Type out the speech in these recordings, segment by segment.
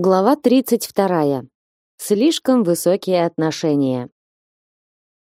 Глава 32. Слишком высокие отношения.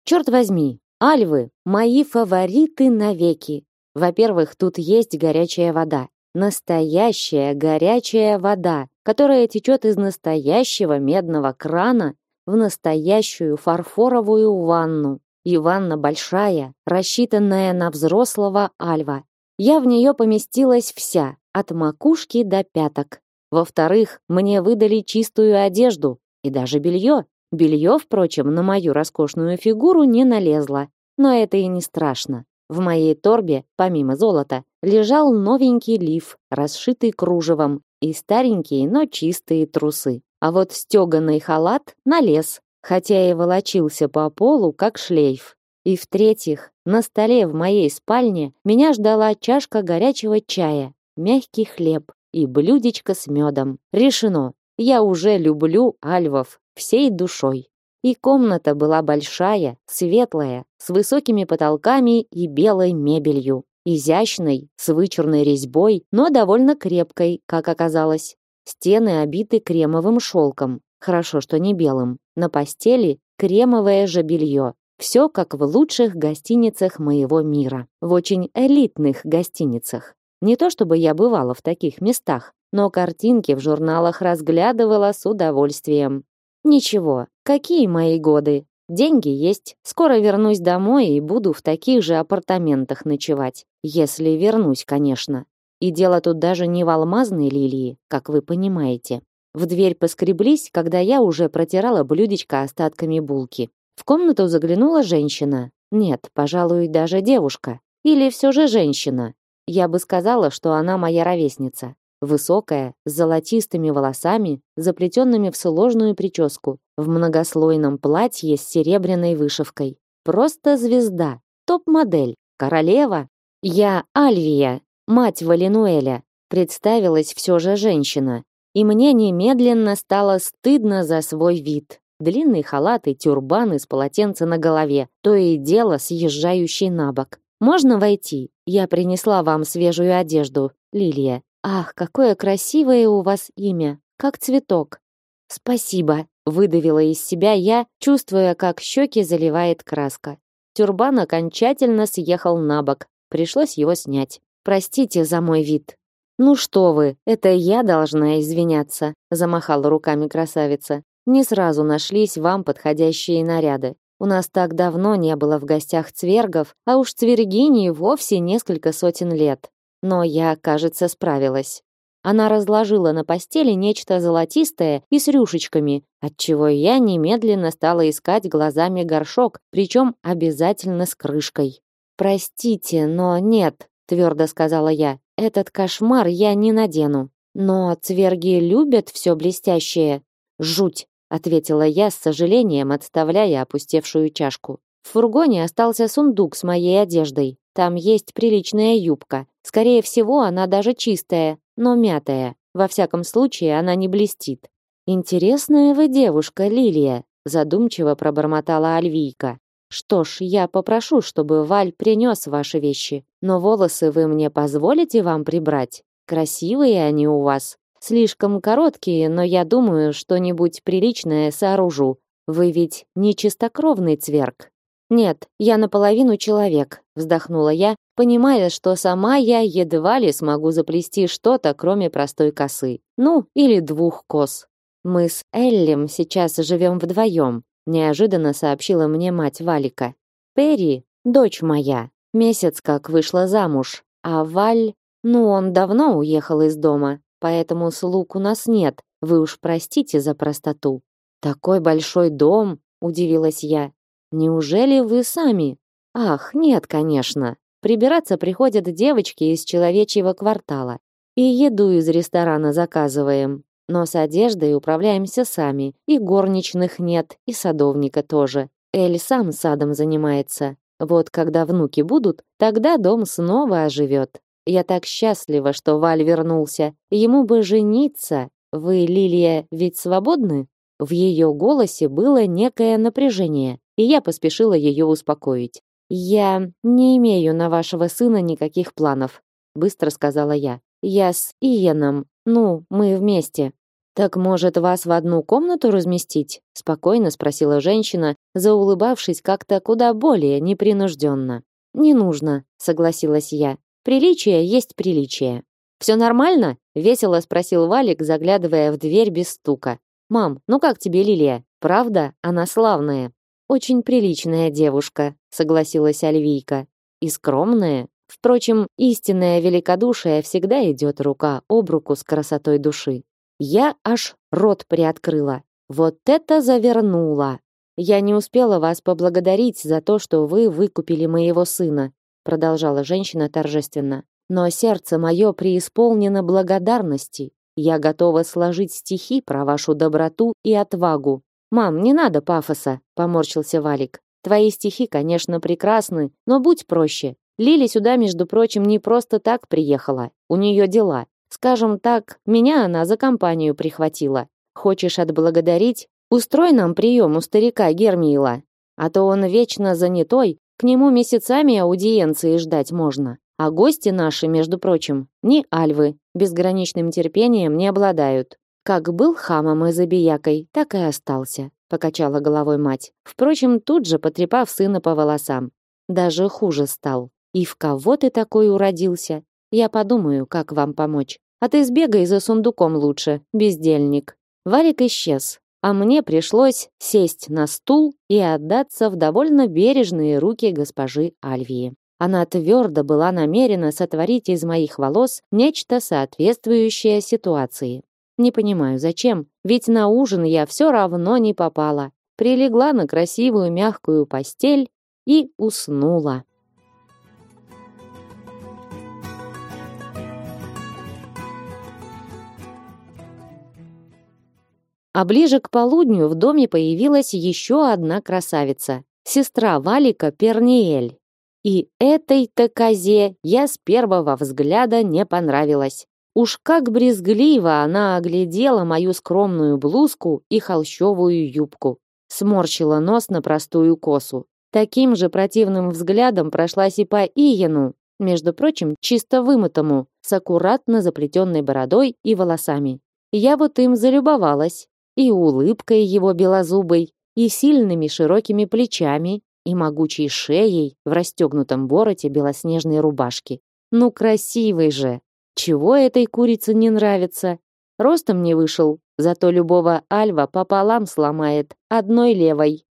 Черт возьми, альвы мои фавориты навеки. Во-первых, тут есть горячая вода. Настоящая горячая вода, которая течет из настоящего медного крана в настоящую фарфоровую ванну. И ванна большая, рассчитанная на взрослого альва. Я в нее поместилась вся, от макушки до пяток. Во-вторых, мне выдали чистую одежду и даже белье. Белье, впрочем, на мою роскошную фигуру не налезло. Но это и не страшно. В моей торбе, помимо золота, лежал новенький лиф, расшитый кружевом, и старенькие, но чистые трусы. А вот стеганый халат налез, хотя и волочился по полу, как шлейф. И в-третьих, на столе в моей спальне меня ждала чашка горячего чая, мягкий хлеб, и блюдечко с медом. Решено. Я уже люблю альвов всей душой. И комната была большая, светлая, с высокими потолками и белой мебелью. Изящной, с вычурной резьбой, но довольно крепкой, как оказалось. Стены обиты кремовым шелком. Хорошо, что не белым. На постели кремовое же белье. Все как в лучших гостиницах моего мира. В очень элитных гостиницах. Не то чтобы я бывала в таких местах, но картинки в журналах разглядывала с удовольствием. Ничего, какие мои годы? Деньги есть. Скоро вернусь домой и буду в таких же апартаментах ночевать. Если вернусь, конечно. И дело тут даже не в алмазной лилии, как вы понимаете. В дверь поскреблись, когда я уже протирала блюдечко остатками булки. В комнату заглянула женщина. Нет, пожалуй, даже девушка. Или все же женщина. Я бы сказала, что она моя ровесница. Высокая, с золотистыми волосами, заплетенными в сложную прическу, в многослойном платье с серебряной вышивкой. Просто звезда, топ-модель, королева. Я Альвия, мать Валинуэля. Представилась все же женщина. И мне немедленно стало стыдно за свой вид. Длинный халат и тюрбан из полотенца на голове, то и дело съезжающий на бок. Можно войти? Я принесла вам свежую одежду, Лилия. Ах, какое красивое у вас имя, как цветок. Спасибо, выдавила из себя я, чувствуя, как щеки заливает краска. Тюрбан окончательно съехал на бок. Пришлось его снять. Простите за мой вид. Ну что вы, это я должна извиняться, замахала руками красавица. Не сразу нашлись вам подходящие наряды. У нас так давно не было в гостях цвергов, а уж цвергини вовсе несколько сотен лет. Но я, кажется, справилась. Она разложила на постели нечто золотистое и с рюшечками, отчего я немедленно стала искать глазами горшок, причем обязательно с крышкой. «Простите, но нет», — твердо сказала я, — «этот кошмар я не надену. Но цверги любят все блестящее. Жуть! Ответила я с сожалением, отставляя опустевшую чашку. В фургоне остался сундук с моей одеждой. Там есть приличная юбка. Скорее всего, она даже чистая, но мятая. Во всяком случае, она не блестит. Интересная вы девушка, Лилия, задумчиво пробормотала Альвийка. Что ж, я попрошу, чтобы Валь принес ваши вещи. Но волосы вы мне позволите вам прибрать? Красивые они у вас. Слишком короткие, но я думаю, что-нибудь приличное сооружу. Вы ведь не чистокровный цверк. Нет, я наполовину человек, вздохнула я, понимая, что сама я едва ли смогу заплести что-то, кроме простой косы. Ну, или двух кос. Мы с Эллем сейчас живем вдвоем, неожиданно сообщила мне мать Валика. Перри, дочь моя, месяц как вышла замуж, а Валь, ну, он давно уехал из дома, поэтому слуг у нас нет. Вы уж простите за простоту. Такой большой дом, удивилась я. Неужели вы сами? Ах, нет, конечно. Прибираться приходят девочки из человечьего квартала. И еду из ресторана заказываем. Но с одеждой управляемся сами. И горничных нет, и садовника тоже. Эль сам садом занимается. Вот когда внуки будут, тогда дом снова оживет. Я так счастлива, что Валь вернулся. Ему бы жениться. Вы, Лилия, ведь свободны? В ее голосе было некое напряжение, и я поспешила ее успокоить. Я не имею на вашего сына никаких планов, быстро сказала я. Я с Иеном. Ну, мы вместе. Так может, вас в одну комнату разместить? спокойно спросила женщина, заулыбавшись как-то куда более непринужденно. Не нужно, согласилась я. Приличие есть приличие. Все нормально? весело спросил Валик, заглядывая в дверь без стука. Мам, ну как тебе Лилия? Правда, она славная. Очень приличная девушка, согласилась Альвийка. И скромная. Впрочем, истинное великодушие всегда идет рука об руку с красотой души. Я аж рот приоткрыла. Вот это завернула. Я не успела вас поблагодарить за то, что вы выкупили моего сына, продолжала женщина торжественно. Но сердце мое преисполнено благодарности. Я готова сложить стихи про вашу доброту и отвагу. Мам, не надо пафоса, поморщился Валик. Твои стихи, конечно, прекрасны, но будь проще. Лили сюда, между прочим, не просто так приехала. У нее дела. Скажем так, меня она за компанию прихватила. Хочешь отблагодарить? Устрой нам прием у старика Гермиила. А то он вечно занятой, к нему месяцами аудиенции ждать можно. А гости наши, между прочим, не альвы, безграничным терпением не обладают. Как был хамом и забиякой, так и остался, покачала головой мать. Впрочем, тут же потрепав сына по волосам. Даже хуже стал. И в кого ты такой уродился? Я подумаю, как вам помочь. А ты сбегай за сундуком лучше, бездельник. Варик исчез, а мне пришлось сесть на стул и отдаться в довольно бережные руки госпожи Альвии. Она твердо была намерена сотворить из моих волос нечто соответствующее ситуации. Не понимаю, зачем, ведь на ужин я все равно не попала. Прилегла на красивую мягкую постель и уснула. А ближе к полудню в доме появилась еще одна красавица, сестра Валика Перниэль. И этой-то козе я с первого взгляда не понравилась. Уж как брезгливо она оглядела мою скромную блузку и холщовую юбку. Сморщила нос на простую косу. Таким же противным взглядом прошлась и по Иену, между прочим, чисто вымытому, с аккуратно заплетенной бородой и волосами. Я вот им залюбовалась и улыбкой его белозубой, и сильными широкими плечами, и могучей шеей в расстегнутом вороте белоснежной рубашки. Ну красивый же! Чего этой курице не нравится? Ростом не вышел, зато любого альва пополам сломает, одной левой.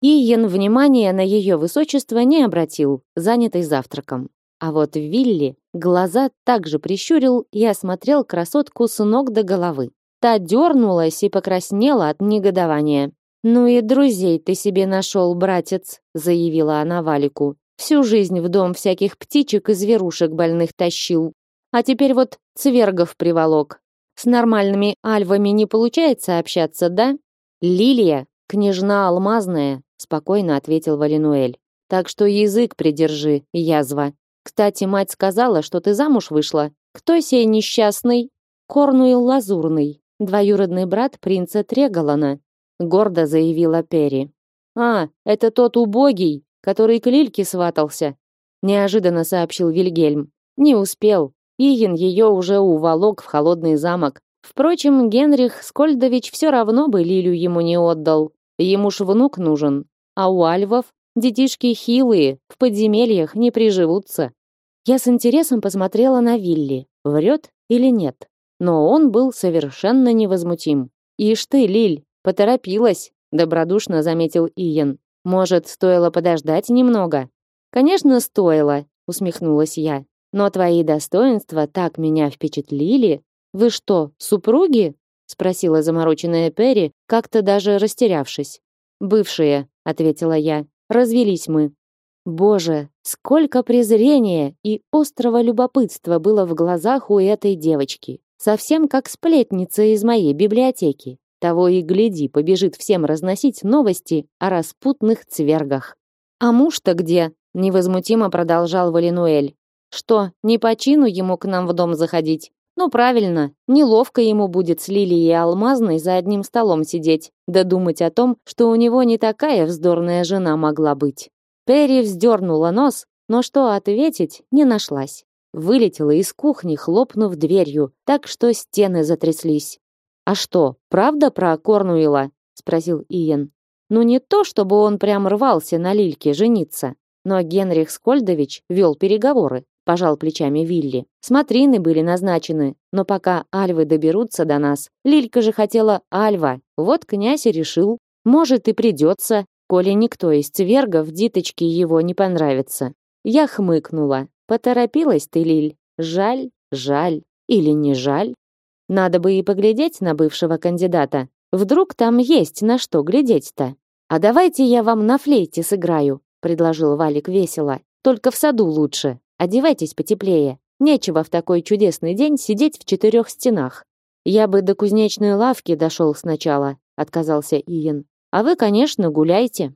Иен внимания на ее высочество не обратил, занятый завтраком. А вот Вилли глаза также прищурил и осмотрел красотку с ног до головы. Та дернулась и покраснела от негодования. «Ну и друзей ты себе нашел, братец», — заявила она Валику. «Всю жизнь в дом всяких птичек и зверушек больных тащил. А теперь вот цвергов приволок. С нормальными альвами не получается общаться, да?» «Лилия, княжна алмазная», — спокойно ответил Валинуэль. «Так что язык придержи, язва. Кстати, мать сказала, что ты замуж вышла. Кто сей несчастный?» «Корнуил Лазурный», двоюродный брат принца Треголана, гордо заявила Пери. А, это тот убогий, который к Лильке сватался, неожиданно сообщил Вильгельм. Не успел. Иен ее уже уволок в холодный замок. Впрочем, Генрих Скольдович все равно бы Лилю ему не отдал. Ему ж внук нужен. А у альвов детишки хилые, в подземельях не приживутся. Я с интересом посмотрела на Вилли. Врет или нет? Но он был совершенно невозмутим. «Ишь ты, Лиль, поторопилась», — добродушно заметил Иен. «Может, стоило подождать немного?» «Конечно, стоило», — усмехнулась я. «Но твои достоинства так меня впечатлили. Вы что, супруги?» — спросила замороченная Перри, как-то даже растерявшись. «Бывшие», — ответила я. «Развелись мы». Боже, сколько презрения и острого любопытства было в глазах у этой девочки. Совсем как сплетница из моей библиотеки. Того и гляди, побежит всем разносить новости о распутных цвергах. А муж-то где? невозмутимо продолжал Валинуэль. Что, не по чину ему к нам в дом заходить? Ну правильно, неловко ему будет с Лилией Алмазной за одним столом сидеть, да думать о том, что у него не такая вздорная жена могла быть. Перри вздернула нос, но что ответить не нашлась вылетела из кухни, хлопнув дверью, так что стены затряслись. А что, правда про Корнуила? спросил Иен. Ну не то, чтобы он прям рвался на Лильке жениться, но Генрих Скольдович вел переговоры, пожал плечами Вилли. Смотрины были назначены, но пока альвы доберутся до нас, Лилька же хотела альва. Вот князь и решил, может и придется, коли никто из цвергов диточки его не понравится. Я хмыкнула. Поторопилась ты, Лиль. Жаль, жаль или не жаль? Надо бы и поглядеть на бывшего кандидата. Вдруг там есть на что глядеть-то. А давайте я вам на флейте сыграю, предложил Валик весело. Только в саду лучше. Одевайтесь потеплее. Нечего в такой чудесный день сидеть в четырех стенах. Я бы до кузнечной лавки дошел сначала, отказался Иен. А вы, конечно, гуляйте.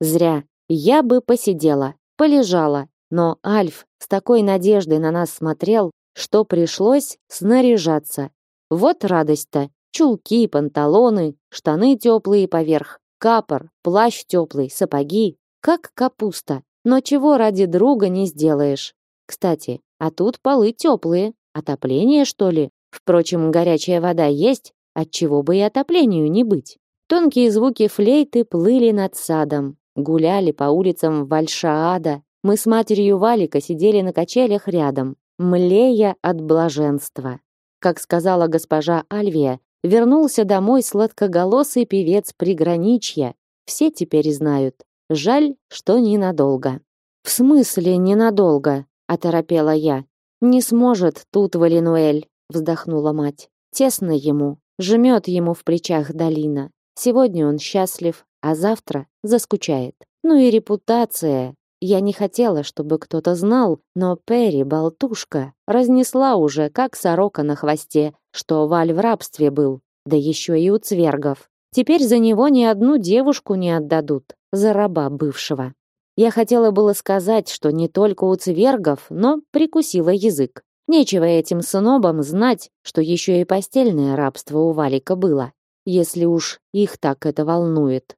Зря. Я бы посидела, полежала, но Альф с такой надеждой на нас смотрел, что пришлось снаряжаться. Вот радость-то. Чулки, панталоны, штаны теплые поверх, капор, плащ теплый, сапоги. Как капуста. Но чего ради друга не сделаешь. Кстати, а тут полы теплые. Отопление, что ли? Впрочем, горячая вода есть, отчего бы и отоплению не быть. Тонкие звуки флейты плыли над садом, гуляли по улицам Вальшаада. Мы с матерью Валика сидели на качелях рядом, млея от блаженства. Как сказала госпожа Альвия, вернулся домой сладкоголосый певец приграничья. Все теперь знают. Жаль, что ненадолго. В смысле ненадолго? оторопела я. Не сможет тут Валинуэль, вздохнула мать. Тесно ему, жмет ему в плечах долина. Сегодня он счастлив, а завтра заскучает. Ну и репутация. Я не хотела, чтобы кто-то знал, но Перри, болтушка, разнесла уже, как сорока на хвосте, что Валь в рабстве был, да еще и у цвергов. Теперь за него ни одну девушку не отдадут, за раба бывшего. Я хотела было сказать, что не только у цвергов, но прикусила язык. Нечего этим снобам знать, что еще и постельное рабство у Валика было если уж их так это волнует.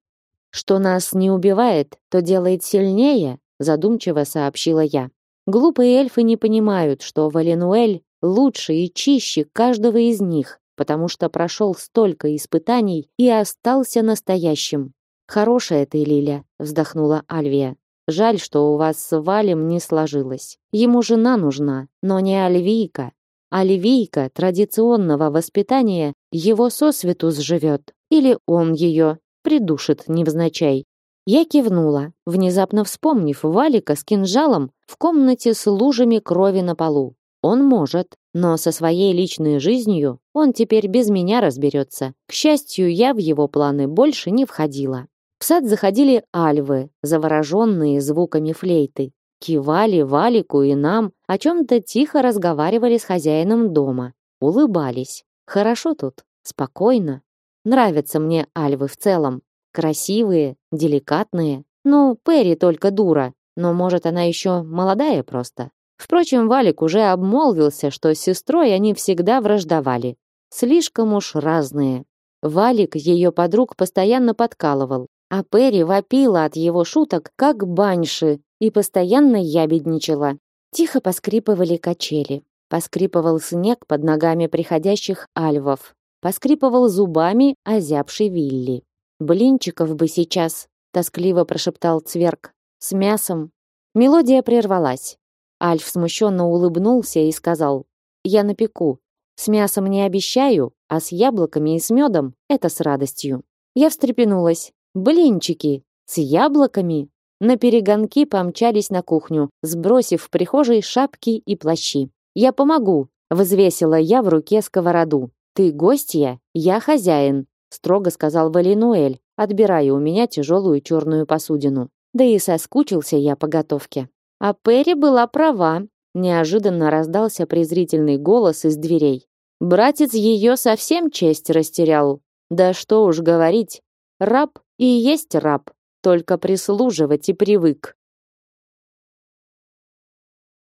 Что нас не убивает, то делает сильнее, задумчиво сообщила я. Глупые эльфы не понимают, что Валенуэль лучше и чище каждого из них, потому что прошел столько испытаний и остался настоящим. Хорошая ты, Лиля, вздохнула Альвия. Жаль, что у вас с Валем не сложилось. Ему жена нужна, но не Альвийка. А ливийка традиционного воспитания его сосвету сживет, или он ее придушит невзначай. Я кивнула, внезапно вспомнив Валика с кинжалом в комнате с лужами крови на полу. Он может, но со своей личной жизнью он теперь без меня разберется. К счастью, я в его планы больше не входила. В сад заходили альвы, завороженные звуками флейты кивали Валику и нам, о чем-то тихо разговаривали с хозяином дома, улыбались. Хорошо тут, спокойно. Нравятся мне альвы в целом. Красивые, деликатные. Ну, Перри только дура, но, может, она еще молодая просто. Впрочем, Валик уже обмолвился, что с сестрой они всегда враждовали. Слишком уж разные. Валик ее подруг постоянно подкалывал, а Перри вопила от его шуток, как баньши, и постоянно ябедничала. Тихо поскрипывали качели. Поскрипывал снег под ногами приходящих альвов. Поскрипывал зубами озябший Вилли. «Блинчиков бы сейчас», — тоскливо прошептал Цверк. «С мясом». Мелодия прервалась. Альф смущенно улыбнулся и сказал, «Я напеку. С мясом не обещаю, а с яблоками и с медом — это с радостью». Я встрепенулась. «Блинчики! С яблоками!» На перегонки помчались на кухню, сбросив в прихожей шапки и плащи. «Я помогу», — взвесила я в руке сковороду. «Ты гостья, я хозяин», — строго сказал Валинуэль, отбирая у меня тяжелую черную посудину. Да и соскучился я по готовке. А Перри была права. Неожиданно раздался презрительный голос из дверей. Братец ее совсем честь растерял. Да что уж говорить, раб и есть раб только прислуживать и привык.